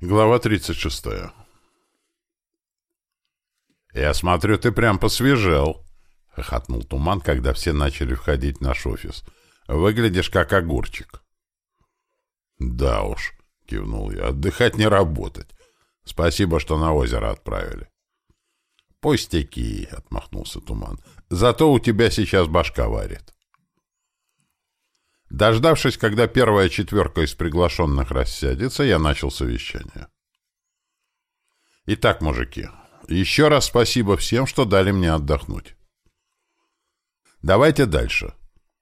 Глава 36. «Я смотрю, ты прям посвежел», — хохотнул Туман, когда все начали входить в наш офис. «Выглядишь как огурчик». «Да уж», — кивнул я, — «отдыхать не работать. Спасибо, что на озеро отправили». «Пустяки», — отмахнулся Туман. «Зато у тебя сейчас башка варит». Дождавшись, когда первая четверка из приглашенных рассядется, я начал совещание. Итак, мужики, еще раз спасибо всем, что дали мне отдохнуть. Давайте дальше.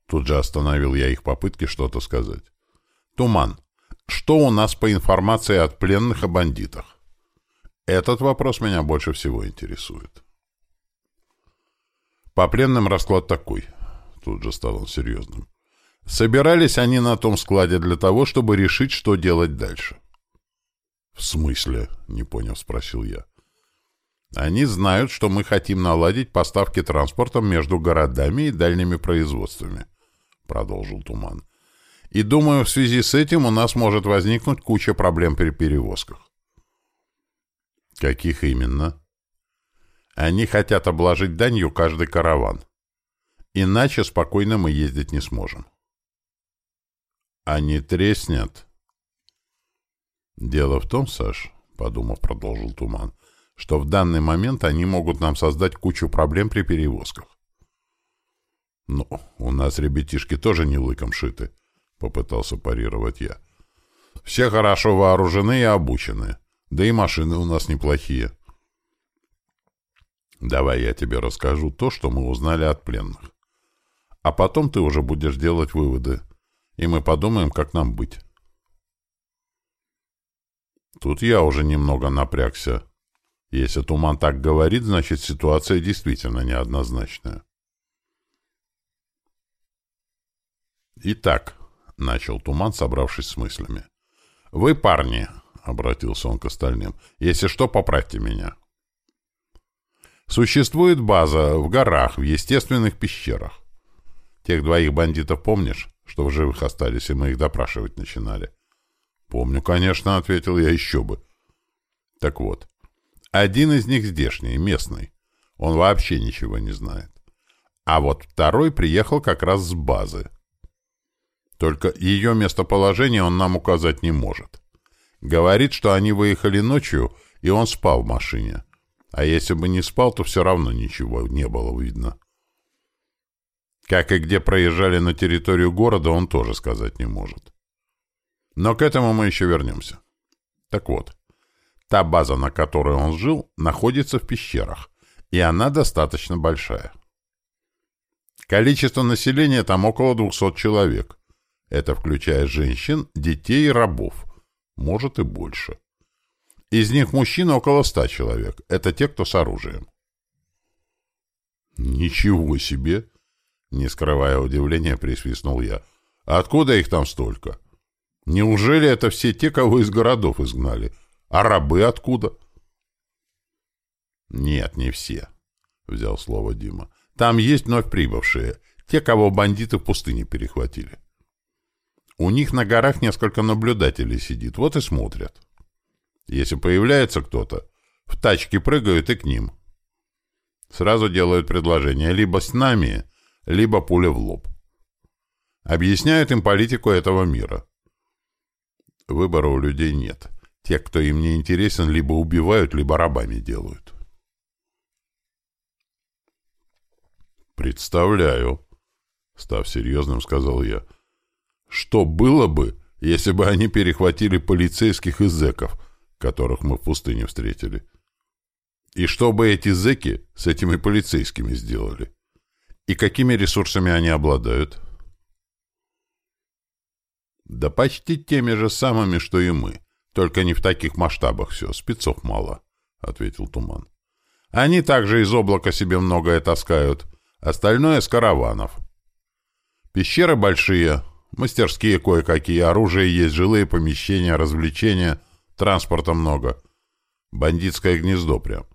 Тут же остановил я их попытки что-то сказать. Туман. Что у нас по информации от пленных о бандитах? Этот вопрос меня больше всего интересует. По пленным расклад такой. Тут же стал он серьезным. Собирались они на том складе для того, чтобы решить, что делать дальше. «В смысле?» — не понял, спросил я. «Они знают, что мы хотим наладить поставки транспортом между городами и дальними производствами», — продолжил Туман. «И думаю, в связи с этим у нас может возникнуть куча проблем при перевозках». «Каких именно?» «Они хотят обложить данью каждый караван. Иначе спокойно мы ездить не сможем». Не треснет? Дело в том, Саш, подумав, продолжил Туман, что в данный момент они могут нам создать кучу проблем при перевозках. Ну, у нас ребятишки тоже не лыком шиты, попытался парировать я. Все хорошо вооружены и обучены, да и машины у нас неплохие. Давай я тебе расскажу то, что мы узнали от пленных. А потом ты уже будешь делать выводы, и мы подумаем, как нам быть. Тут я уже немного напрягся. Если Туман так говорит, значит ситуация действительно неоднозначная. «Итак», — начал Туман, собравшись с мыслями. «Вы, парни», — обратился он к остальным, — «если что, поправьте меня». Существует база в горах, в естественных пещерах. Тех двоих бандитов помнишь? Что в живых остались, и мы их допрашивать начинали. «Помню, конечно», — ответил я, — «еще бы». Так вот, один из них здешний, местный. Он вообще ничего не знает. А вот второй приехал как раз с базы. Только ее местоположение он нам указать не может. Говорит, что они выехали ночью, и он спал в машине. А если бы не спал, то все равно ничего не было видно. Как и где проезжали на территорию города, он тоже сказать не может. Но к этому мы еще вернемся. Так вот, та база, на которой он жил, находится в пещерах, и она достаточно большая. Количество населения там около 200 человек. Это включая женщин, детей и рабов. Может и больше. Из них мужчин около 100 человек. Это те, кто с оружием. «Ничего себе!» Не скрывая удивления, присвистнул я. «Откуда их там столько? Неужели это все те, кого из городов изгнали? А рабы откуда?» «Нет, не все», — взял слово Дима. «Там есть вновь прибывшие, те, кого бандиты в пустыне перехватили. У них на горах несколько наблюдателей сидит, вот и смотрят. Если появляется кто-то, в тачке прыгают и к ним. Сразу делают предложение либо с нами, либо пуля в лоб. Объясняют им политику этого мира. Выбора у людей нет. Те, кто им не интересен, либо убивают, либо рабами делают. «Представляю», — став серьезным, сказал я, — «что было бы, если бы они перехватили полицейских и зэков, которых мы в пустыне встретили? И что бы эти зэки с этими полицейскими сделали?» И какими ресурсами они обладают? Да почти теми же самыми, что и мы. Только не в таких масштабах все, спецов мало, — ответил Туман. Они также из облака себе многое таскают, остальное с караванов. Пещеры большие, мастерские кое-какие, оружие есть, жилые помещения, развлечения, транспорта много. Бандитское гнездо прям.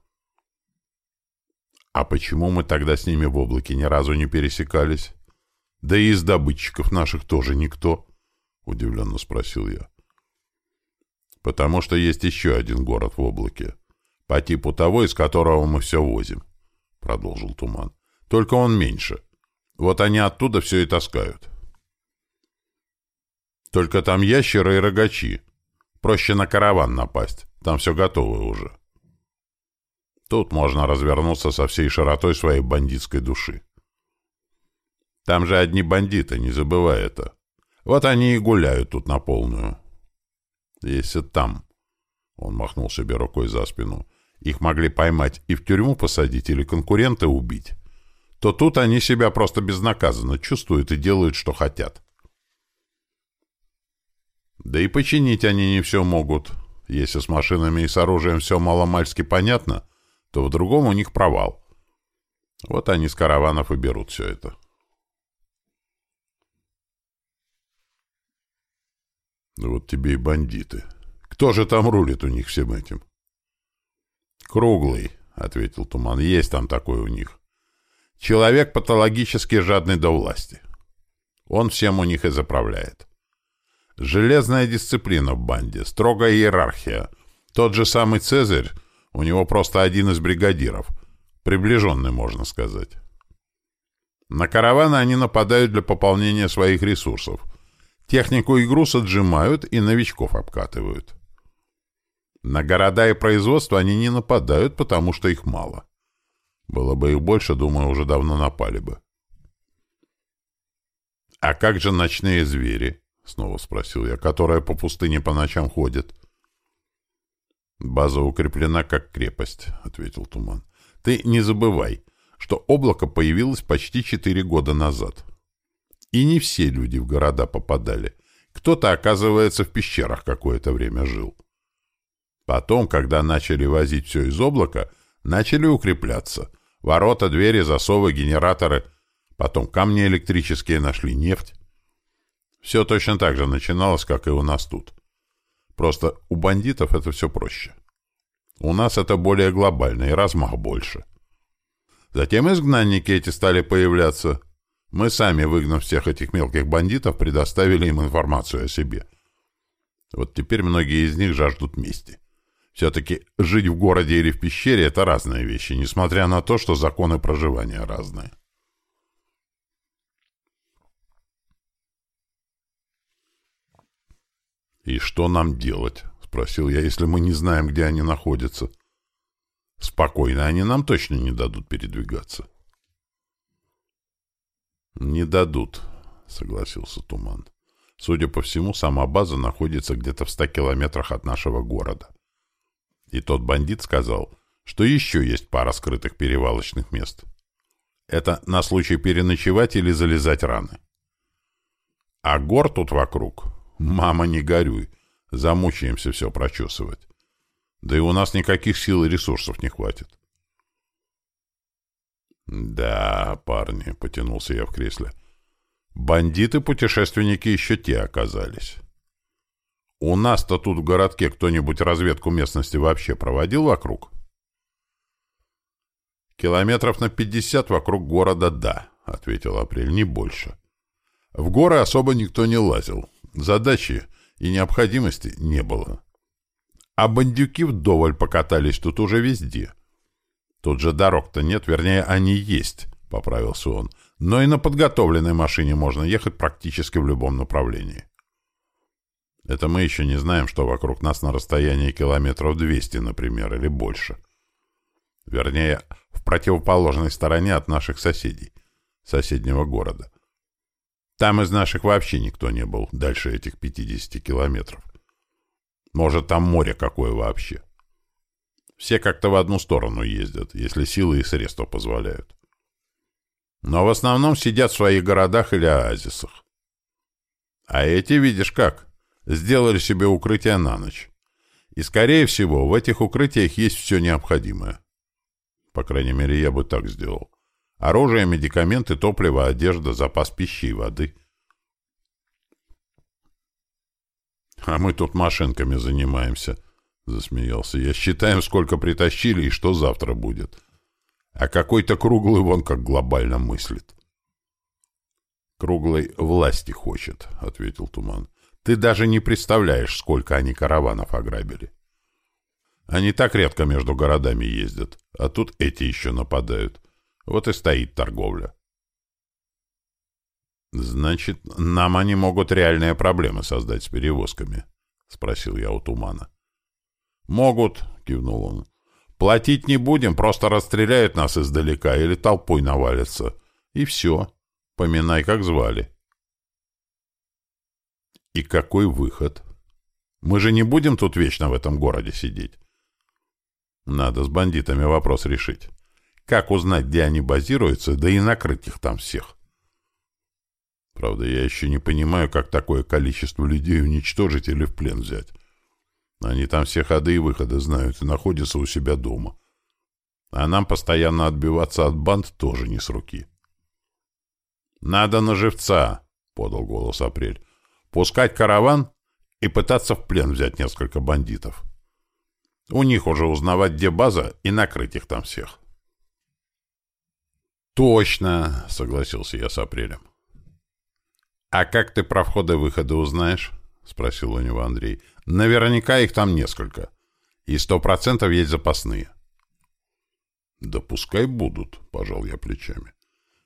А почему мы тогда с ними в облаке ни разу не пересекались? Да и из добытчиков наших тоже никто, — удивленно спросил я. Потому что есть еще один город в облаке. По типу того, из которого мы все возим, — продолжил Туман. Только он меньше. Вот они оттуда все и таскают. Только там ящеры и рогачи. Проще на караван напасть. Там все готово уже. Тут можно развернуться со всей широтой своей бандитской души. Там же одни бандиты, не забывай это. Вот они и гуляют тут на полную. Если там, он махнул себе рукой за спину, их могли поймать и в тюрьму посадить или конкурента убить, то тут они себя просто безнаказанно чувствуют и делают, что хотят. Да и починить они не все могут. Если с машинами и с оружием все маломальски понятно, то в другом у них провал. Вот они с караванов и берут все это. Вот тебе и бандиты. Кто же там рулит у них всем этим? Круглый, — ответил Туман. Есть там такой у них. Человек патологически жадный до власти. Он всем у них и заправляет. Железная дисциплина в банде, строгая иерархия. Тот же самый Цезарь у него просто один из бригадиров. Приближенный, можно сказать. На караваны они нападают для пополнения своих ресурсов. Технику и груз отжимают и новичков обкатывают. На города и производство они не нападают, потому что их мало. Было бы их больше, думаю, уже давно напали бы. «А как же ночные звери?» — снова спросил я, которые по пустыне по ночам ходят. «База укреплена как крепость», — ответил Туман. «Ты не забывай, что облако появилось почти четыре года назад. И не все люди в города попадали. Кто-то, оказывается, в пещерах какое-то время жил. Потом, когда начали возить все из облака, начали укрепляться. Ворота, двери, засовы, генераторы. Потом камни электрические нашли, нефть. Все точно так же начиналось, как и у нас тут. Просто у бандитов это все проще. У нас это более глобально и размах больше. Затем изгнанники эти стали появляться. Мы сами, выгнав всех этих мелких бандитов, предоставили им информацию о себе. Вот теперь многие из них жаждут мести. Все-таки жить в городе или в пещере — это разные вещи, несмотря на то, что законы проживания разные. «И что нам делать?» — спросил я, если мы не знаем, где они находятся. «Спокойно, они нам точно не дадут передвигаться». «Не дадут», — согласился Туман. «Судя по всему, сама база находится где-то в ста километрах от нашего города. И тот бандит сказал, что еще есть пара скрытых перевалочных мест. Это на случай переночевать или залезать раны. А гор тут вокруг «Мама, не горюй. Замучаемся все прочесывать. Да и у нас никаких сил и ресурсов не хватит». «Да, парни», — потянулся я в кресле. «Бандиты-путешественники еще те оказались. У нас-то тут в городке кто-нибудь разведку местности вообще проводил вокруг?» «Километров на пятьдесят вокруг города, да», — ответил Апрель, — «не больше. В горы особо никто не лазил задачи и необходимости не было. А бандюки вдоволь покатались тут уже везде. Тут же дорог-то нет, вернее, они есть, — поправился он. Но и на подготовленной машине можно ехать практически в любом направлении. Это мы еще не знаем, что вокруг нас на расстоянии километров 200, например, или больше. Вернее, в противоположной стороне от наших соседей, соседнего города. Там из наших вообще никто не был дальше этих 50 километров. Может, там море какое вообще. Все как-то в одну сторону ездят, если силы и средства позволяют. Но в основном сидят в своих городах или оазисах. А эти, видишь как, сделали себе укрытие на ночь. И, скорее всего, в этих укрытиях есть все необходимое. По крайней мере, я бы так сделал. Оружие, медикаменты, топливо, одежда, запас пищи и воды. «А мы тут машинками занимаемся», — засмеялся я. «Считаем, сколько притащили и что завтра будет. А какой-то круглый вон как глобально мыслит». «Круглой власти хочет», — ответил Туман. Ты даже не представляешь, сколько они караванов ограбили. Они так редко между городами ездят, а тут эти еще нападают. Вот и стоит торговля. «Значит, нам они могут реальные проблемы создать с перевозками?» — спросил я у Тумана. «Могут», — кивнул он. «Платить не будем, просто расстреляют нас издалека или толпой навалятся. И все. Поминай, как звали». «И какой выход? Мы же не будем тут вечно в этом городе сидеть. Надо с бандитами вопрос решить. Как узнать, где они базируются, да и накрыть их там всех?» Правда, я еще не понимаю, как такое количество людей уничтожить или в плен взять. Они там все ходы и выходы знают и находятся у себя дома. А нам постоянно отбиваться от банд тоже не с руки. «Надо на живца», — подал голос Апрель. «Пускать караван и пытаться в плен взять несколько бандитов. У них уже узнавать, где база, и накрыть их там всех». «Точно», — согласился я с Апрелем. «А как ты про входы-выходы узнаешь?» — спросил у него Андрей. «Наверняка их там несколько. И сто процентов есть запасные». «Да пускай будут», — пожал я плечами.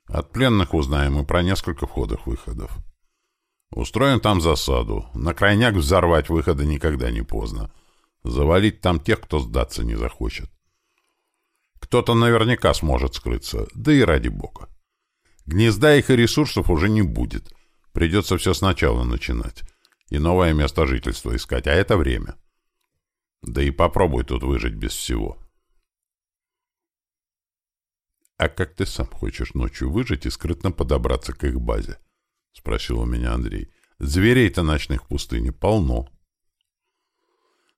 «От пленных узнаем и про несколько входов-выходов. Устроим там засаду. На крайняк взорвать выходы никогда не поздно. Завалить там тех, кто сдаться не захочет. Кто-то наверняка сможет скрыться, да и ради бога. Гнезда их и ресурсов уже не будет». Придется все сначала начинать. И новое место жительства искать, а это время. Да и попробуй тут выжить без всего. «А как ты сам хочешь ночью выжить и скрытно подобраться к их базе?» — спросил у меня Андрей. «Зверей-то ночных в пустыне полно».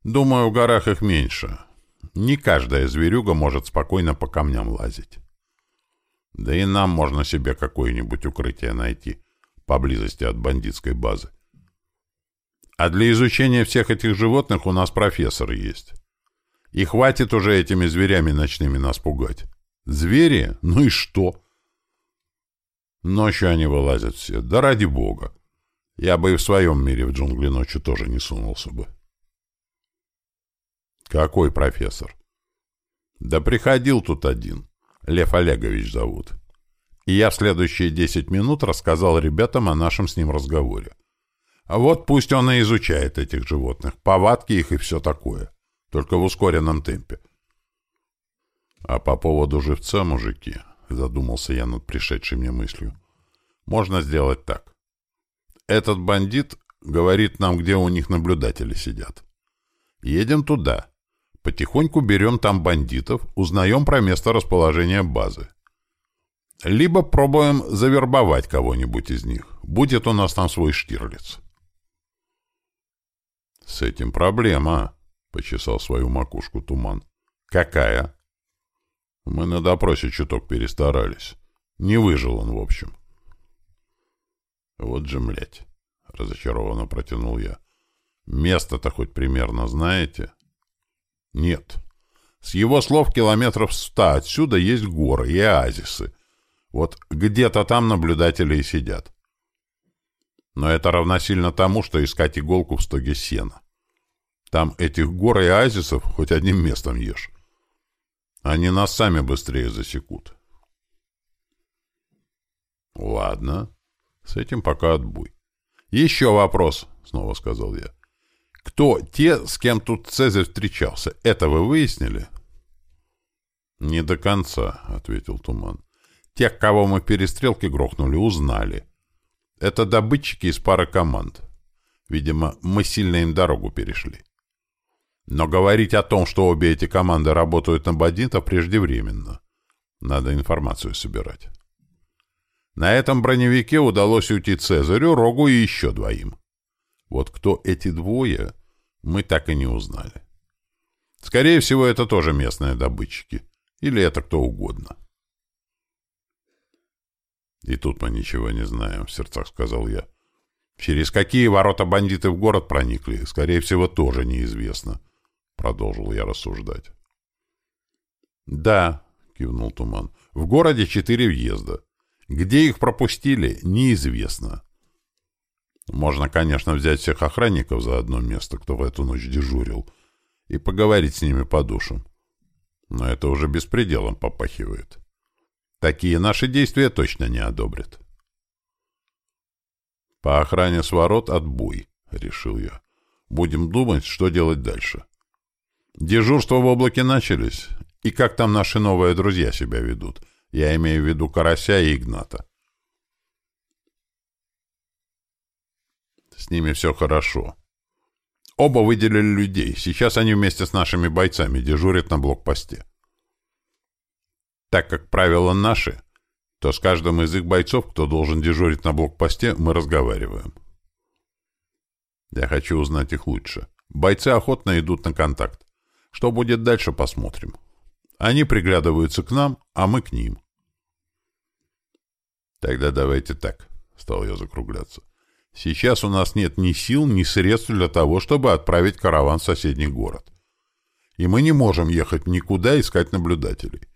«Думаю, в горах их меньше. Не каждая зверюга может спокойно по камням лазить. Да и нам можно себе какое-нибудь укрытие найти поблизости от бандитской базы. А для изучения всех этих животных у нас профессор есть. И хватит уже этими зверями ночными нас пугать. Звери? Ну и что? Ночью они вылазят все. Да ради бога. Я бы и в своем мире в джунгли ночью тоже не сунулся бы. Какой профессор? Да приходил тут один. Лев Олегович зовут и я в следующие десять минут рассказал ребятам о нашем с ним разговоре. А вот пусть он и изучает этих животных, повадки их и все такое, только в ускоренном темпе. А по поводу живца, мужики, задумался я над пришедшей мне мыслью, можно сделать так. Этот бандит говорит нам, где у них наблюдатели сидят. Едем туда. Потихоньку берем там бандитов, узнаем про место расположения базы. Либо пробуем завербовать кого-нибудь из них. Будет у нас там свой Штирлиц. С этим проблема, — почесал свою макушку туман. Какая? Мы на допросе чуток перестарались. Не выжил он, в общем. Вот же, млять, — разочарованно протянул я. Место-то хоть примерно знаете? Нет. С его слов километров ста отсюда есть горы и оазисы, вот где-то там наблюдатели и сидят. Но это равносильно тому, что искать иголку в стоге сена. Там этих гор и оазисов хоть одним местом ешь. Они нас сами быстрее засекут. Ладно, с этим пока отбой. Еще вопрос, снова сказал я. Кто те, с кем тут Цезарь встречался? Это вы выяснили? Не до конца, ответил Туман. Тех, кого мы в перестрелке грохнули, узнали. Это добытчики из пары команд. Видимо, мы сильно им дорогу перешли. Но говорить о том, что обе эти команды работают на бандитов, преждевременно. Надо информацию собирать. На этом броневике удалось уйти Цезарю, Рогу и еще двоим. Вот кто эти двое, мы так и не узнали. Скорее всего, это тоже местные добытчики. Или это кто угодно. «И тут мы ничего не знаем», — в сердцах сказал я. «Через какие ворота бандиты в город проникли, скорее всего, тоже неизвестно», — продолжил я рассуждать. «Да», — кивнул Туман, — «в городе четыре въезда. Где их пропустили, неизвестно. Можно, конечно, взять всех охранников за одно место, кто в эту ночь дежурил, и поговорить с ними по душам. Но это уже беспределом попахивает. Такие наши действия точно не одобрят. По охране с ворот отбой, — решил я. Будем думать, что делать дальше. Дежурства в облаке начались. И как там наши новые друзья себя ведут? Я имею в виду Карася и Игната. С ними все хорошо. Оба выделили людей. Сейчас они вместе с нашими бойцами дежурят на блокпосте. Так как правила наши, то с каждым из их бойцов, кто должен дежурить на блокпосте, мы разговариваем. Я хочу узнать их лучше. Бойцы охотно идут на контакт. Что будет дальше, посмотрим. Они приглядываются к нам, а мы к ним. Тогда давайте так, — стал я закругляться. Сейчас у нас нет ни сил, ни средств для того, чтобы отправить караван в соседний город. И мы не можем ехать никуда искать наблюдателей.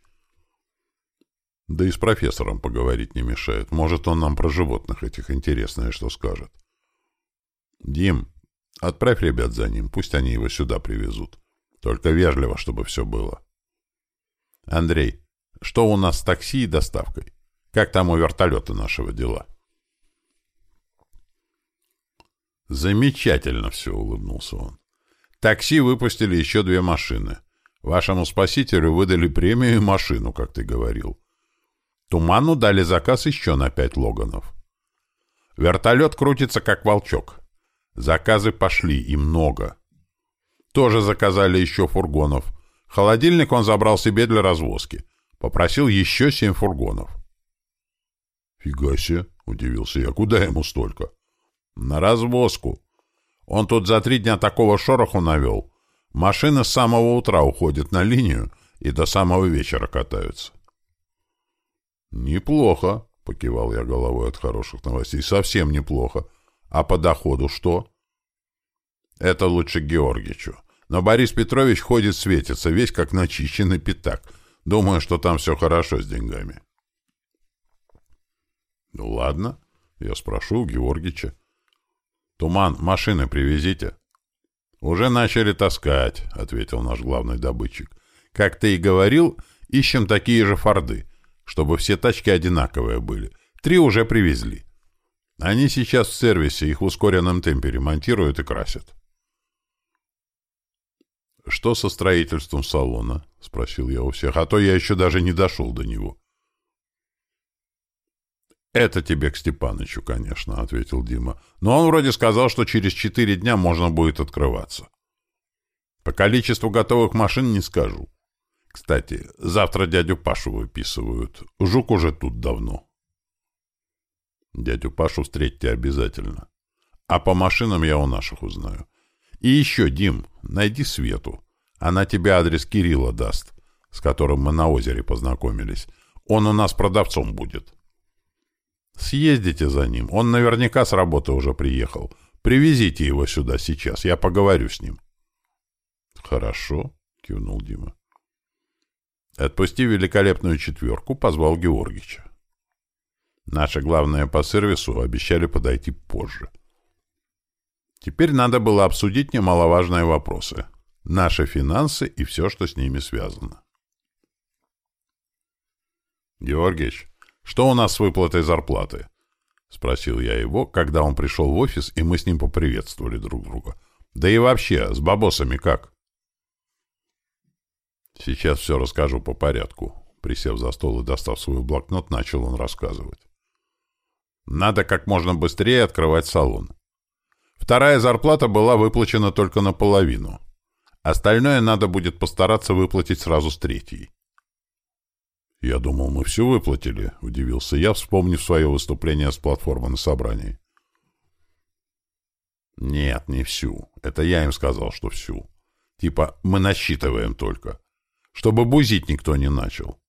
Да и с профессором поговорить не мешает. Может, он нам про животных этих интересное что скажет. Дим, отправь ребят за ним, пусть они его сюда привезут. Только вежливо, чтобы все было. Андрей, что у нас с такси и доставкой? Как там у вертолета нашего дела? Замечательно все, улыбнулся он. Такси выпустили еще две машины. Вашему спасителю выдали премию и машину, как ты говорил. Туману дали заказ еще на пять логанов. Вертолет крутится, как волчок. Заказы пошли, и много. Тоже заказали еще фургонов. Холодильник он забрал себе для развозки. Попросил еще семь фургонов. «Фига себе!» — удивился я. «Куда ему столько?» «На развозку. Он тут за три дня такого шороху навел. Машины с самого утра уходят на линию и до самого вечера катаются». «Неплохо», — покивал я головой от хороших новостей. «Совсем неплохо. А по доходу что?» «Это лучше Георгичу. Но Борис Петрович ходит светится, весь как начищенный пятак. Думаю, что там все хорошо с деньгами». «Ну ладно, я спрошу у Георгича». «Туман, машины привезите». «Уже начали таскать», — ответил наш главный добытчик. «Как ты и говорил, ищем такие же форды чтобы все тачки одинаковые были. Три уже привезли. Они сейчас в сервисе, их в ускоренном темпе ремонтируют и красят. «Что со строительством салона?» — спросил я у всех, а то я еще даже не дошел до него. «Это тебе к Степанычу, конечно», — ответил Дима. «Но он вроде сказал, что через четыре дня можно будет открываться. По количеству готовых машин не скажу. Кстати, завтра дядю Пашу выписывают. Жук уже тут давно. Дядю Пашу встретьте обязательно. А по машинам я у наших узнаю. И еще, Дим, найди Свету. Она тебе адрес Кирилла даст, с которым мы на озере познакомились. Он у нас продавцом будет. Съездите за ним. Он наверняка с работы уже приехал. Привезите его сюда сейчас. Я поговорю с ним. Хорошо, кивнул Дима. Отпустив великолепную четверку, позвал Георгича. Наши главные по сервису обещали подойти позже. Теперь надо было обсудить немаловажные вопросы. Наши финансы и все, что с ними связано. «Георгич, что у нас с выплатой зарплаты?» — спросил я его, когда он пришел в офис, и мы с ним поприветствовали друг друга. «Да и вообще, с бабосами как?» Сейчас все расскажу по порядку. Присев за стол и достав свой блокнот, начал он рассказывать. Надо как можно быстрее открывать салон. Вторая зарплата была выплачена только наполовину. Остальное надо будет постараться выплатить сразу с третьей. «Я думал, мы все выплатили», — удивился я, вспомнив свое выступление с платформы на собрании. «Нет, не всю. Это я им сказал, что всю. Типа, мы насчитываем только чтобы бузить никто не начал.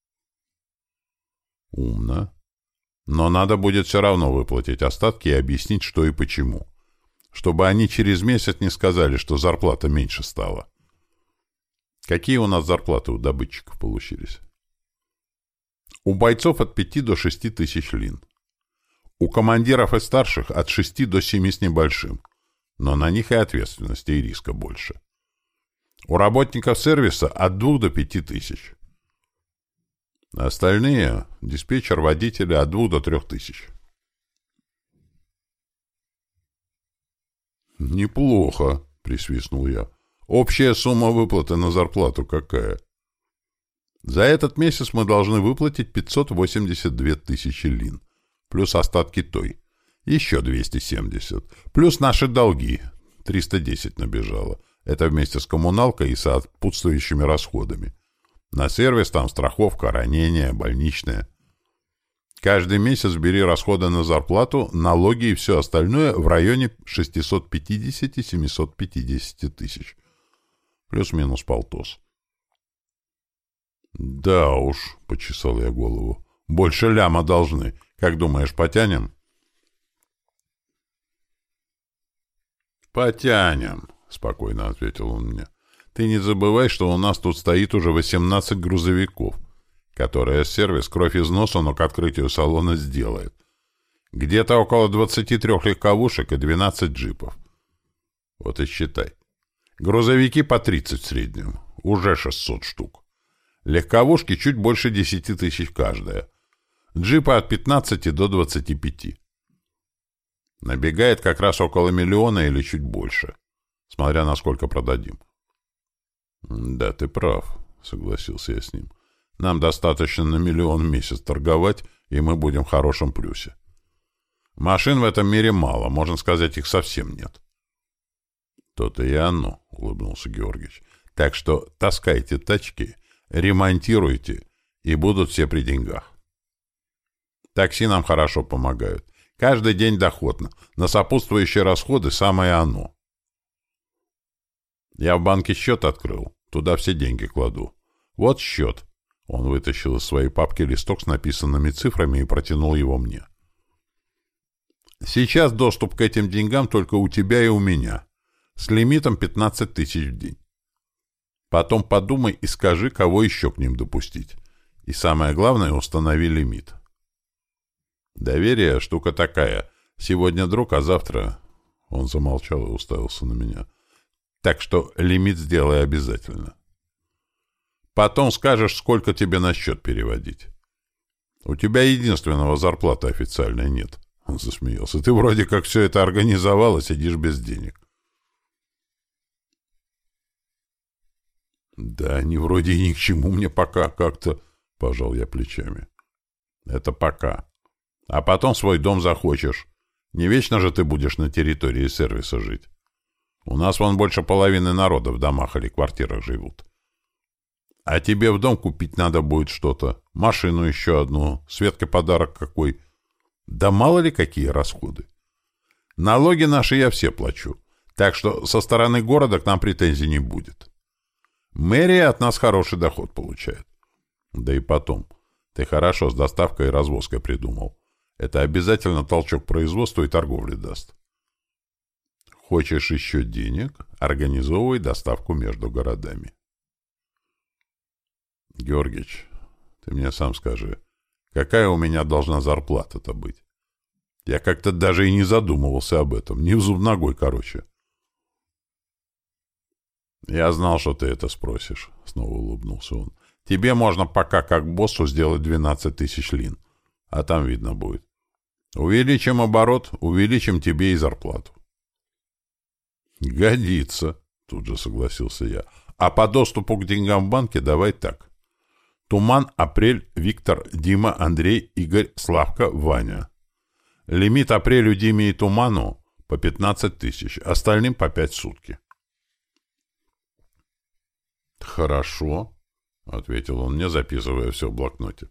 Умно. Но надо будет все равно выплатить остатки и объяснить, что и почему. Чтобы они через месяц не сказали, что зарплата меньше стала. Какие у нас зарплаты у добытчиков получились? У бойцов от 5 до 6 тысяч лин. У командиров и старших от 6 до 7 с небольшим, но на них и ответственности, и риска больше. У работников сервиса от 2 до 5 тысяч. Остальные — диспетчер, водители от 2 до 3 тысяч. «Неплохо», — присвистнул я. «Общая сумма выплаты на зарплату какая?» «За этот месяц мы должны выплатить 582 тысячи лин, плюс остатки той. Еще 270, плюс наши долги. 310 набежало. Это вместе с коммуналкой и сопутствующими расходами. На сервис там страховка, ранение, больничное. Каждый месяц бери расходы на зарплату, налоги и все остальное в районе 650-750 тысяч. Плюс-минус полтос. «Да уж», — почесал я голову, — «больше ляма должны. Как думаешь, потянем?» «Потянем», — спокойно ответил он мне. «Ты не забывай, что у нас тут стоит уже 18 грузовиков которое сервис кровь из носа, но к открытию салона сделает. Где-то около 23 легковушек и 12 джипов. Вот и считай. Грузовики по 30 в среднем. Уже 600 штук. Легковушки чуть больше 10 тысяч каждая. Джипы от 15 до 25. Набегает как раз около миллиона или чуть больше. Смотря на сколько продадим. — Да, ты прав, — согласился я с ним. — нам достаточно на миллион в месяц торговать, и мы будем в хорошем плюсе. Машин в этом мире мало, можно сказать, их совсем нет. То-то и оно, — улыбнулся Георгиевич. Так что таскайте тачки, ремонтируйте, и будут все при деньгах. Такси нам хорошо помогают. Каждый день доходно. На сопутствующие расходы самое оно. Я в банке счет открыл. Туда все деньги кладу. Вот счет. Он вытащил из своей папки листок с написанными цифрами и протянул его мне. «Сейчас доступ к этим деньгам только у тебя и у меня, с лимитом 15 тысяч в день. Потом подумай и скажи, кого еще к ним допустить. И самое главное, установи лимит». «Доверие — штука такая. Сегодня друг, а завтра...» Он замолчал и уставился на меня. «Так что лимит сделай обязательно». Потом скажешь, сколько тебе на счет переводить. У тебя единственного зарплаты официальной нет. Он засмеялся. Ты вроде как все это организовал, а сидишь без денег. Да, они вроде и ни к чему мне пока как-то, пожал я плечами. Это пока. А потом свой дом захочешь. Не вечно же ты будешь на территории сервиса жить. У нас вон больше половины народа в домах или квартирах живут. А тебе в дом купить надо будет что-то. Машину еще одну. Светке подарок какой. Да мало ли какие расходы. Налоги наши я все плачу. Так что со стороны города к нам претензий не будет. Мэрия от нас хороший доход получает. Да и потом. Ты хорошо с доставкой и развозкой придумал. Это обязательно толчок производству и торговли даст. Хочешь еще денег? Организовывай доставку между городами. Георгич, ты мне сам скажи, какая у меня должна зарплата-то быть? Я как-то даже и не задумывался об этом. Не в зуб ногой, короче. Я знал, что ты это спросишь, — снова улыбнулся он. Тебе можно пока как боссу сделать 12 тысяч лин, а там видно будет. Увеличим оборот, увеличим тебе и зарплату. Годится, — тут же согласился я. А по доступу к деньгам в банке давай так. Туман, Апрель, Виктор, Дима, Андрей, Игорь, Славка, Ваня. Лимит Апрелю, Диме и Туману по 15 тысяч, остальным по 5 сутки. «Хорошо», — ответил он мне, записывая все в блокноте.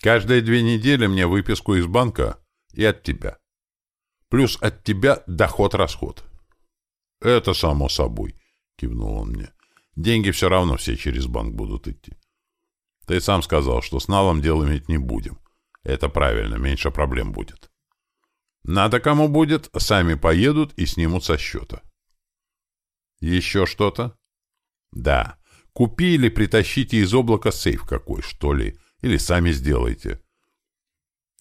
«Каждые две недели мне выписку из банка и от тебя. Плюс от тебя доход-расход». «Это само собой», — кивнул он мне. «Деньги все равно все через банк будут идти. Ты сам сказал, что с налом дел иметь не будем. Это правильно, меньше проблем будет. Надо кому будет, сами поедут и снимут со счета. Еще что-то? Да. Купи или притащите из облака сейф какой, что ли. Или сами сделайте.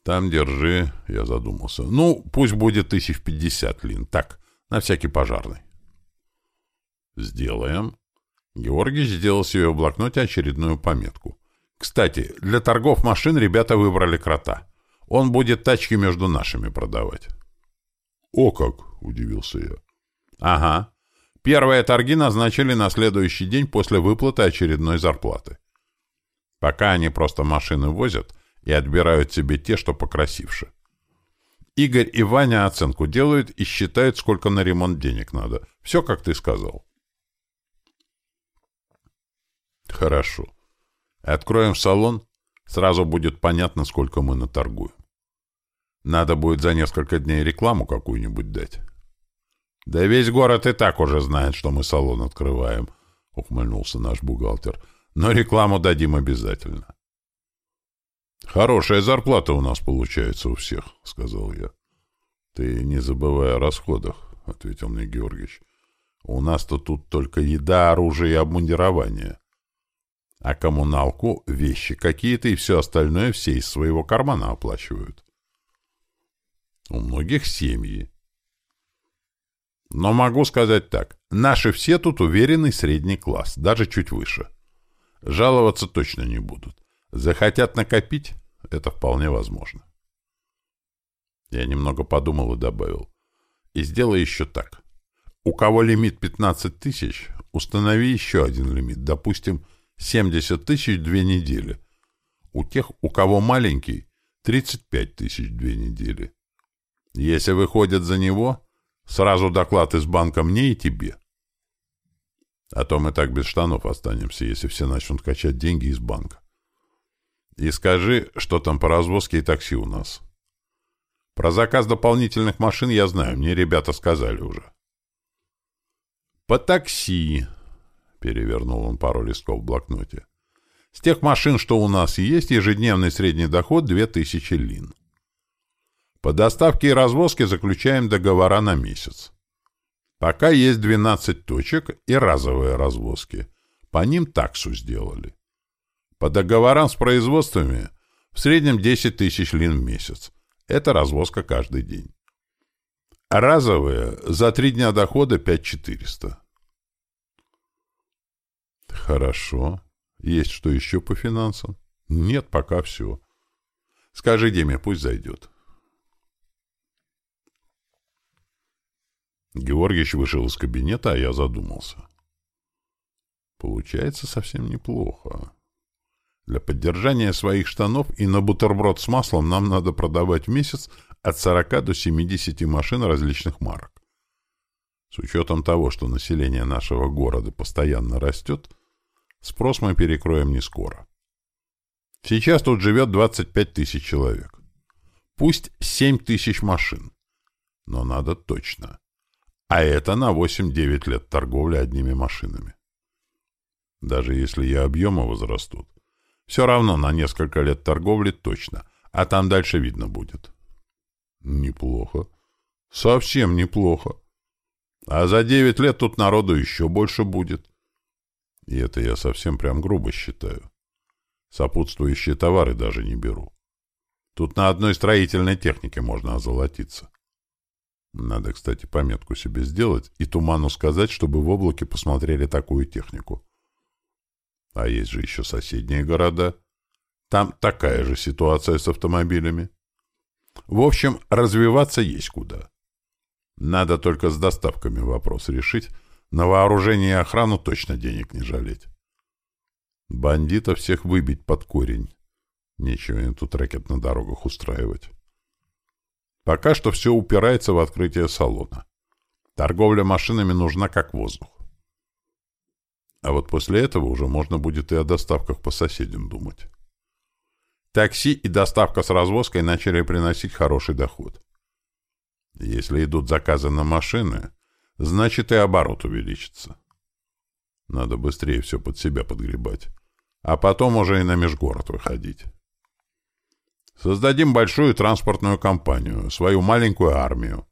Там держи, я задумался. Ну, пусть будет тысяч пятьдесят, Лин. Так, на всякий пожарный. Сделаем. Георгий сделал себе в блокноте очередную пометку. Кстати, для торгов машин ребята выбрали крота. Он будет тачки между нашими продавать. О как, удивился я. Ага. Первые торги назначили на следующий день после выплаты очередной зарплаты. Пока они просто машины возят и отбирают себе те, что покрасивше. Игорь и Ваня оценку делают и считают, сколько на ремонт денег надо. Все, как ты сказал. Хорошо. Откроем салон, сразу будет понятно, сколько мы наторгуем. Надо будет за несколько дней рекламу какую-нибудь дать. Да весь город и так уже знает, что мы салон открываем, ухмыльнулся наш бухгалтер. Но рекламу дадим обязательно. Хорошая зарплата у нас получается у всех, сказал я. Ты не забывай о расходах, ответил мне Георгиевич. У нас-то тут только еда, оружие и обмундирование. А коммуналку, вещи какие-то и все остальное все из своего кармана оплачивают. У многих семьи. Но могу сказать так. Наши все тут уверенный средний класс, даже чуть выше. Жаловаться точно не будут. Захотят накопить — это вполне возможно. Я немного подумал и добавил. И сделай еще так. У кого лимит 15 тысяч, установи еще один лимит, допустим, 70 тысяч две недели. У тех, у кого маленький, 35 тысяч две недели. Если выходят за него, сразу доклад из банка мне и тебе. А то мы так без штанов останемся, если все начнут качать деньги из банка. И скажи, что там по развозке и такси у нас. Про заказ дополнительных машин я знаю, мне ребята сказали уже. По такси, перевернул он пару листков в блокноте. С тех машин, что у нас есть, ежедневный средний доход 2000 лин. По доставке и развозке заключаем договора на месяц. Пока есть 12 точек и разовые развозки. По ним таксу сделали. По договорам с производствами в среднем 10 тысяч лин в месяц. Это развозка каждый день. Разовые за три дня дохода 5400. Хорошо. Есть что еще по финансам? Нет, пока все. Скажи Деме, пусть зайдет. Георгиевич вышел из кабинета, а я задумался. Получается совсем неплохо. Для поддержания своих штанов и на бутерброд с маслом нам надо продавать в месяц от 40 до 70 машин различных марок. С учетом того, что население нашего города постоянно растет, спрос мы перекроем не скоро. Сейчас тут живет 25 тысяч человек. Пусть 7 тысяч машин. Но надо точно. А это на 8-9 лет торговли одними машинами. Даже если и объемы возрастут, все равно на несколько лет торговли точно, а там дальше видно будет. Неплохо. Совсем неплохо. А за 9 лет тут народу еще больше будет. И это я совсем прям грубо считаю. Сопутствующие товары даже не беру. Тут на одной строительной технике можно озолотиться. Надо, кстати, пометку себе сделать и Туману сказать, чтобы в облаке посмотрели такую технику. А есть же еще соседние города. Там такая же ситуация с автомобилями. В общем, развиваться есть куда. Надо только с доставками вопрос решить. На вооружение и охрану точно денег не жалеть. Бандитов всех выбить под корень. Нечего им тут рэкет на дорогах устраивать. Пока что все упирается в открытие салона. Торговля машинами нужна как воздух. А вот после этого уже можно будет и о доставках по соседям думать. Такси и доставка с развозкой начали приносить хороший доход. Если идут заказы на машины, значит и оборот увеличится. Надо быстрее все под себя подгребать, а потом уже и на межгород выходить. Создадим большую транспортную компанию, свою маленькую армию.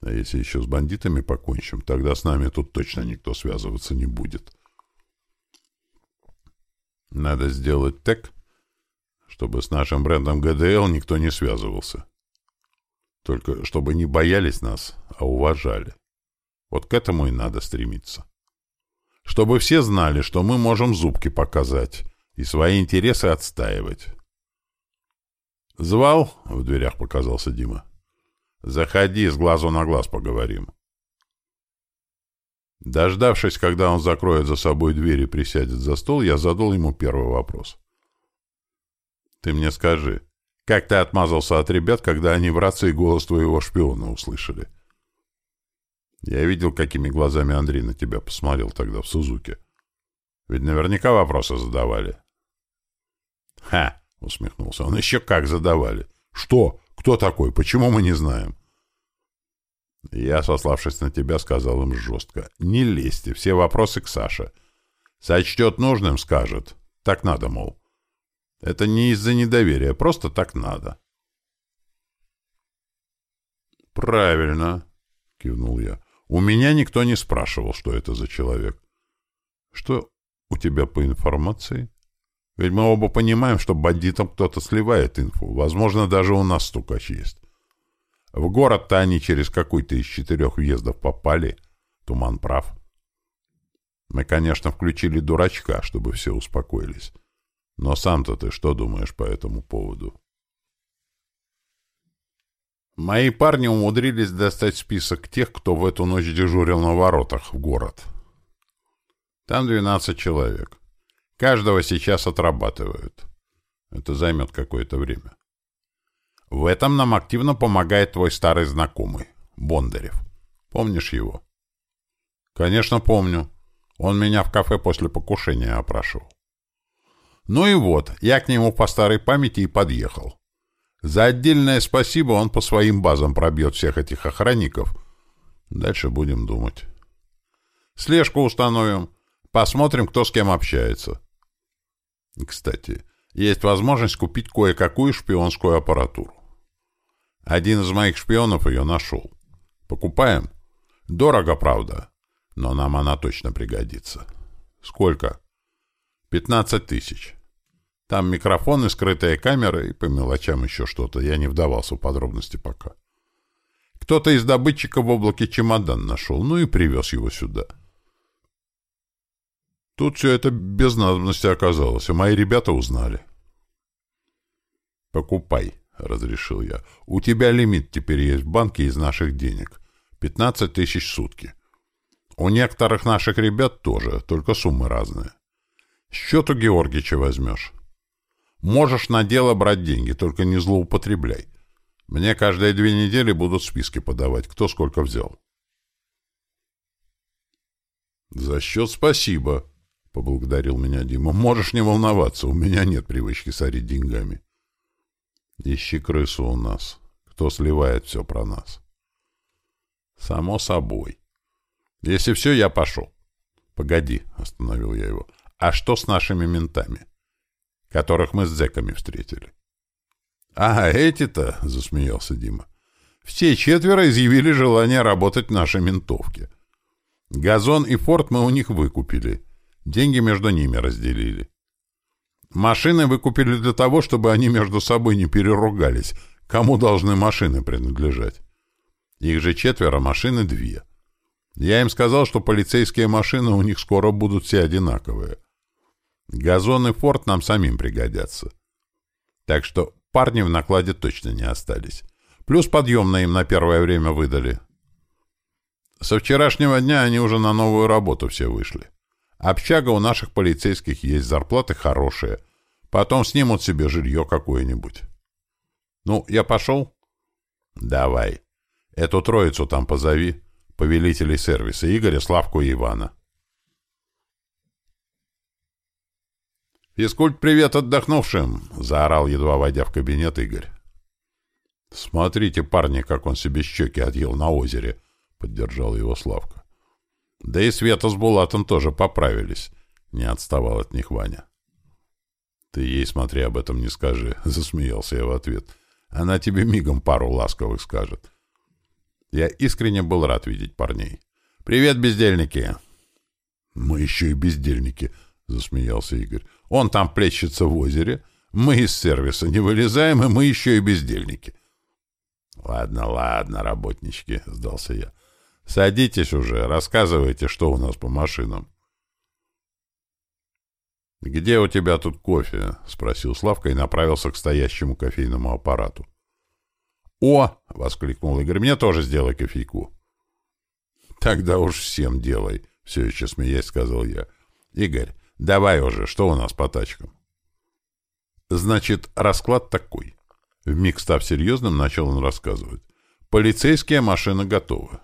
А если еще с бандитами покончим, тогда с нами тут точно никто связываться не будет. Надо сделать так, Чтобы с нашим брендом ГДЛ никто не связывался. Только чтобы не боялись нас, а уважали. Вот к этому и надо стремиться. Чтобы все знали, что мы можем зубки показать и свои интересы отстаивать. «Звал?» — в дверях показался Дима. «Заходи, с глазу на глаз поговорим». Дождавшись, когда он закроет за собой дверь и присядет за стол, я задал ему первый вопрос. «Ты мне скажи, как ты отмазался от ребят, когда они в рации голос твоего шпиона услышали?» Я видел, какими глазами Андрей на тебя посмотрел тогда в Сузуке. Ведь наверняка вопросы задавали. «Ха!» — усмехнулся он. «Еще как задавали! Что? Кто такой? Почему мы не знаем?» Я, сославшись на тебя, сказал им жестко. «Не лезьте, все вопросы к Саше. Сочтет нужным, скажет. Так надо, мол. Это не из-за недоверия, просто так надо». «Правильно», — кивнул я. «У меня никто не спрашивал, что это за человек». «Что у тебя по информации?» Ведь мы оба понимаем, что бандитам кто-то сливает инфу. Возможно, даже у нас стукач есть. В город-то они через какой-то из четырех въездов попали. Туман прав. Мы, конечно, включили дурачка, чтобы все успокоились. Но сам-то ты что думаешь по этому поводу? Мои парни умудрились достать список тех, кто в эту ночь дежурил на воротах в город. Там 12 человек. Каждого сейчас отрабатывают. Это займет какое-то время. В этом нам активно помогает твой старый знакомый, Бондарев. Помнишь его? Конечно, помню. Он меня в кафе после покушения опрашивал. Ну и вот, я к нему по старой памяти и подъехал. За отдельное спасибо он по своим базам пробьет всех этих охранников. Дальше будем думать. Слежку установим. Посмотрим, кто с кем общается. Кстати, есть возможность купить кое-какую шпионскую аппаратуру. Один из моих шпионов ее нашел. Покупаем? Дорого, правда, но нам она точно пригодится. Сколько? 15 тысяч. Там микрофоны, скрытая камера и по мелочам еще что-то. Я не вдавался в подробности пока. Кто-то из добытчиков в облаке чемодан нашел, ну и привез его сюда. — Тут все это без надобности оказалось, и мои ребята узнали. «Покупай», — разрешил я. «У тебя лимит теперь есть в банке из наших денег. 15 тысяч в сутки. У некоторых наших ребят тоже, только суммы разные. Счет у Георгича возьмешь. Можешь на дело брать деньги, только не злоупотребляй. Мне каждые две недели будут списки подавать, кто сколько взял». «За счет спасибо», поблагодарил меня Дима. Можешь не волноваться, у меня нет привычки сорить деньгами. Ищи крысу у нас. Кто сливает все про нас? Само собой. Если все, я пошел. Погоди, остановил я его. А что с нашими ментами, которых мы с зэками встретили? А, эти-то, засмеялся Дима. Все четверо изъявили желание работать в нашей ментовке. Газон и форт мы у них выкупили. Деньги между ними разделили. Машины выкупили для того, чтобы они между собой не переругались, кому должны машины принадлежать. Их же четверо, машины две. Я им сказал, что полицейские машины у них скоро будут все одинаковые. Газон и форт нам самим пригодятся. Так что парни в накладе точно не остались. Плюс подъемные им на первое время выдали. Со вчерашнего дня они уже на новую работу все вышли. Общага у наших полицейских есть, зарплаты хорошие. Потом снимут себе жилье какое-нибудь. Ну, я пошел? Давай. Эту троицу там позови. Повелителей сервиса Игоря, Славку и Ивана. «Физкульт, привет отдохнувшим!» — заорал, едва войдя в кабинет Игорь. «Смотрите, парни, как он себе щеки отъел на озере!» — поддержал его Славка. Да и Света с Булатом тоже поправились. Не отставал от них Ваня. «Ты ей, смотри, об этом не скажи», — засмеялся я в ответ. «Она тебе мигом пару ласковых скажет». Я искренне был рад видеть парней. «Привет, бездельники!» «Мы еще и бездельники», — засмеялся Игорь. «Он там плещется в озере, Мы из сервиса не вылезаем, и мы еще и бездельники. Ладно, ладно, работнички, сдался я. Садитесь уже, рассказывайте, что у нас по машинам. «Где у тебя тут кофе?» — спросил Славка и направился к стоящему кофейному аппарату. «О!» — воскликнул Игорь. «Мне тоже сделай кофейку». «Тогда уж всем делай», — все еще смеясь сказал я. «Игорь, давай уже, что у нас по тачкам?» «Значит, расклад такой». Вмиг став серьезным, начал он рассказывать. «Полицейские машины готовы».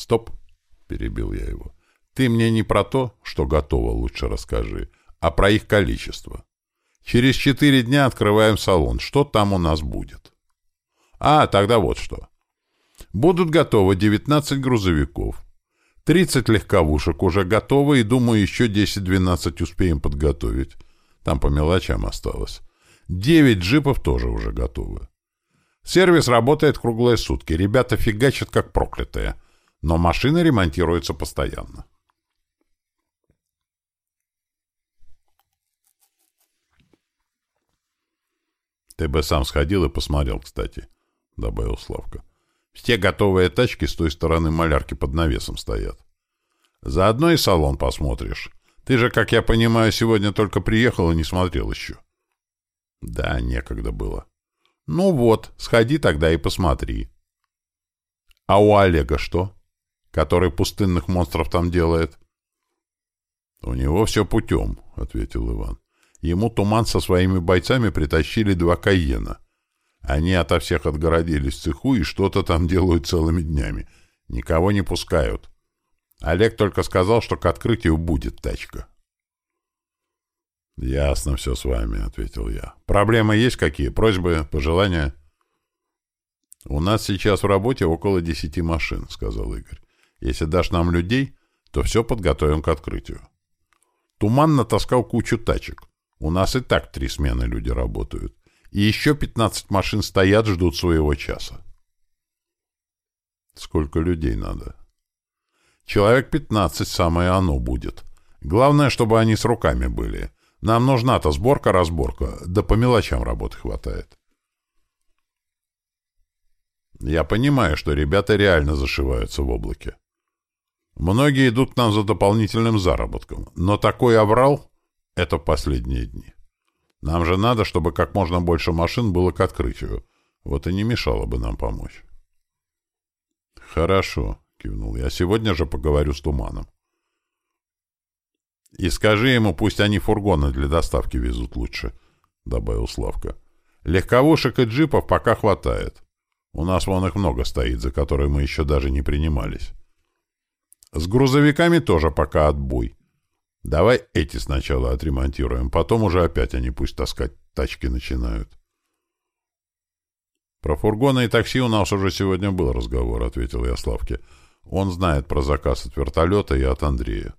«Стоп!» — перебил я его. «Ты мне не про то, что готово, лучше расскажи, а про их количество. Через четыре дня открываем салон. Что там у нас будет?» «А, тогда вот что. Будут готовы 19 грузовиков, 30 легковушек уже готовы, и, думаю, еще 10-12 успеем подготовить. Там по мелочам осталось. 9 джипов тоже уже готовы. Сервис работает круглые сутки. Ребята фигачат как проклятые. Но машины ремонтируются постоянно. «Ты бы сам сходил и посмотрел, кстати», — добавил Славка. Все готовые тачки с той стороны малярки под навесом стоят. Заодно и салон посмотришь. Ты же, как я понимаю, сегодня только приехал и не смотрел еще. Да, некогда было. Ну вот, сходи тогда и посмотри. А у Олега что? Который пустынных монстров там делает? У него все путем, — ответил Иван. Ему туман со своими бойцами притащили два кайена — они ото всех отгородились в цеху и что-то там делают целыми днями. Никого не пускают. Олег только сказал, что к открытию будет тачка. «Ясно все с вами», — ответил я. «Проблемы есть какие? Просьбы, пожелания?» «У нас сейчас в работе около десяти машин», — сказал Игорь. «Если дашь нам людей, то все подготовим к открытию». Туман натаскал кучу тачек. У нас и так три смены люди работают и еще 15 машин стоят, ждут своего часа. Сколько людей надо? Человек 15 самое оно будет. Главное, чтобы они с руками были. Нам нужна-то сборка-разборка, да по мелочам работы хватает. Я понимаю, что ребята реально зашиваются в облаке. Многие идут к нам за дополнительным заработком, но такой аврал — это последние дни. Нам же надо, чтобы как можно больше машин было к открытию. Вот и не мешало бы нам помочь. — Хорошо, — кивнул я. — Сегодня же поговорю с Туманом. — И скажи ему, пусть они фургоны для доставки везут лучше, — добавил Славка. — Легковушек и джипов пока хватает. У нас вон их много стоит, за которые мы еще даже не принимались. С грузовиками тоже пока отбой. Давай эти сначала отремонтируем, потом уже опять они пусть таскать тачки начинают. Про фургоны и такси у нас уже сегодня был разговор, ответил я Славке. Он знает про заказ от вертолета и от Андрея.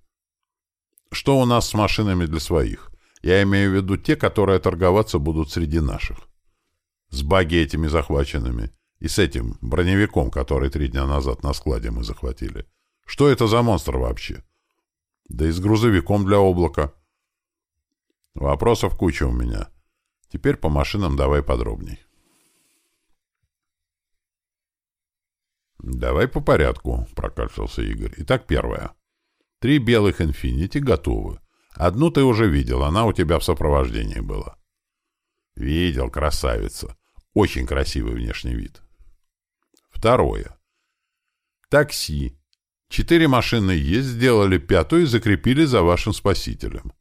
Что у нас с машинами для своих? Я имею в виду те, которые торговаться будут среди наших. С баги этими захваченными. И с этим броневиком, который три дня назад на складе мы захватили. Что это за монстр вообще? Да и с грузовиком для облака. Вопросов куча у меня. Теперь по машинам давай подробней. «Давай по порядку», — прокашлялся Игорь. «Итак, первое. Три белых «Инфинити» готовы. Одну ты уже видел, она у тебя в сопровождении была». «Видел, красавица. Очень красивый внешний вид». Второе. Такси. Четыре машины есть, сделали пятую и закрепили за вашим спасителем.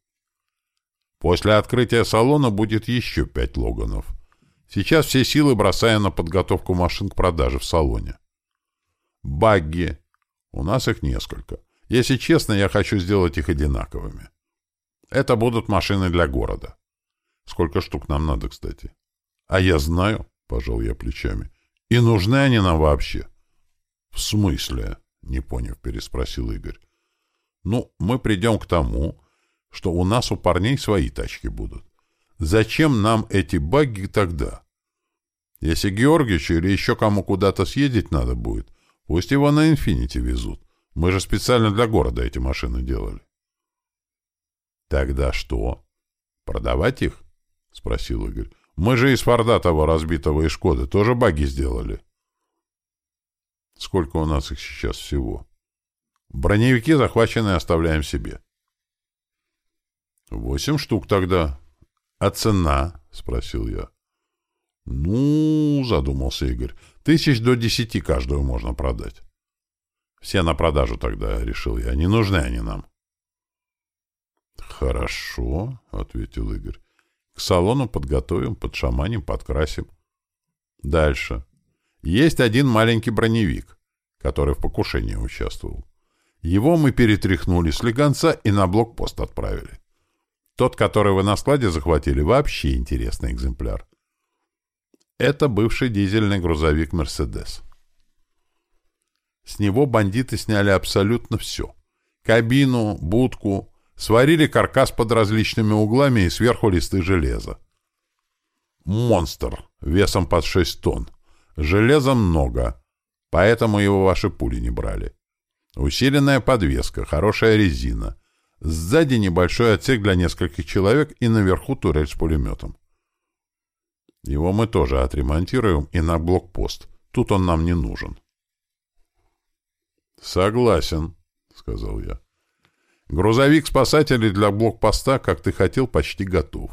После открытия салона будет еще пять Логанов. Сейчас все силы бросаю на подготовку машин к продаже в салоне. Багги. У нас их несколько. Если честно, я хочу сделать их одинаковыми. Это будут машины для города. Сколько штук нам надо, кстати? А я знаю, — пожал я плечами. И нужны они нам вообще? В смысле? — не поняв, переспросил Игорь. «Ну, мы придем к тому, что у нас у парней свои тачки будут. Зачем нам эти багги тогда? Если Георгичу или еще кому куда-то съездить надо будет, пусть его на «Инфинити» везут. Мы же специально для города эти машины делали». «Тогда что?» Продавать их? — спросил Игорь. — Мы же из Форда того разбитого и Шкоды тоже баги сделали. — Сколько у нас их сейчас всего? — Броневики захваченные оставляем себе. — Восемь штук тогда. — А цена? — спросил я. — Ну, — задумался Игорь, — тысяч до десяти каждую можно продать. — Все на продажу тогда, — решил я. Не нужны они нам. — Хорошо, — ответил Игорь. К салону подготовим, подшаманим, подкрасим. Дальше. Есть один маленький броневик, который в покушении участвовал. Его мы перетряхнули с легонца и на блокпост отправили. Тот, который вы на складе захватили, вообще интересный экземпляр. Это бывший дизельный грузовик «Мерседес». С него бандиты сняли абсолютно все. Кабину, будку, Сварили каркас под различными углами и сверху листы железа. Монстр, весом под 6 тонн. Железа много, поэтому его ваши пули не брали. Усиленная подвеска, хорошая резина. Сзади небольшой отсек для нескольких человек и наверху турель с пулеметом. Его мы тоже отремонтируем и на блокпост. Тут он нам не нужен. — Согласен, — сказал я. Грузовик спасателей для блокпоста, как ты хотел, почти готов.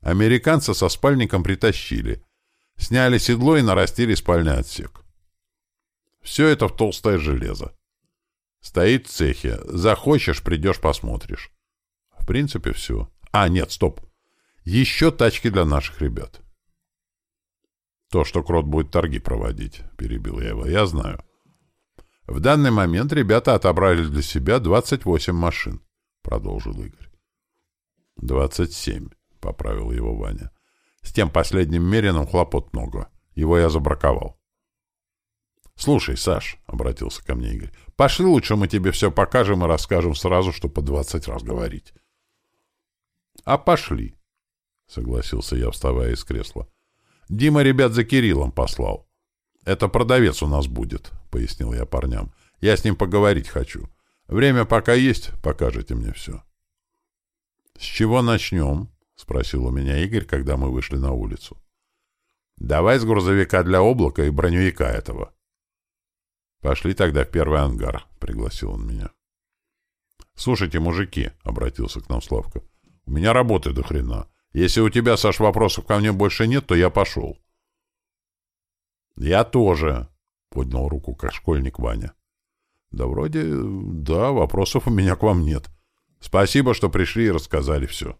Американца со спальником притащили. Сняли седло и нарастили спальный отсек. Все это в толстое железо. Стоит в цехе. Захочешь, придешь, посмотришь. В принципе, все. А, нет, стоп. Еще тачки для наших ребят. То, что Крот будет торги проводить, перебил я его, я знаю. В данный момент ребята отобрали для себя 28 машин, продолжил Игорь. 27, поправил его Ваня. С тем последним мерином хлопот много. Его я забраковал. «Слушай, Саш», — обратился ко мне Игорь, — «пошли лучше мы тебе все покажем и расскажем сразу, что по двадцать раз говорить». «А пошли», — согласился я, вставая из кресла. «Дима ребят за Кириллом послал. Это продавец у нас будет», — пояснил я парням. «Я с ним поговорить хочу. Время пока есть, покажете мне все». «С чего начнем?» — спросил у меня Игорь, когда мы вышли на улицу. «Давай с грузовика для облака и броневика этого». «Пошли тогда в первый ангар», — пригласил он меня. «Слушайте, мужики», — обратился к нам Славка, — «у меня работы до хрена. Если у тебя, Саш, вопросов ко мне больше нет, то я пошел». «Я тоже», — поднял руку как школьник Ваня. «Да вроде... да, вопросов у меня к вам нет. Спасибо, что пришли и рассказали все».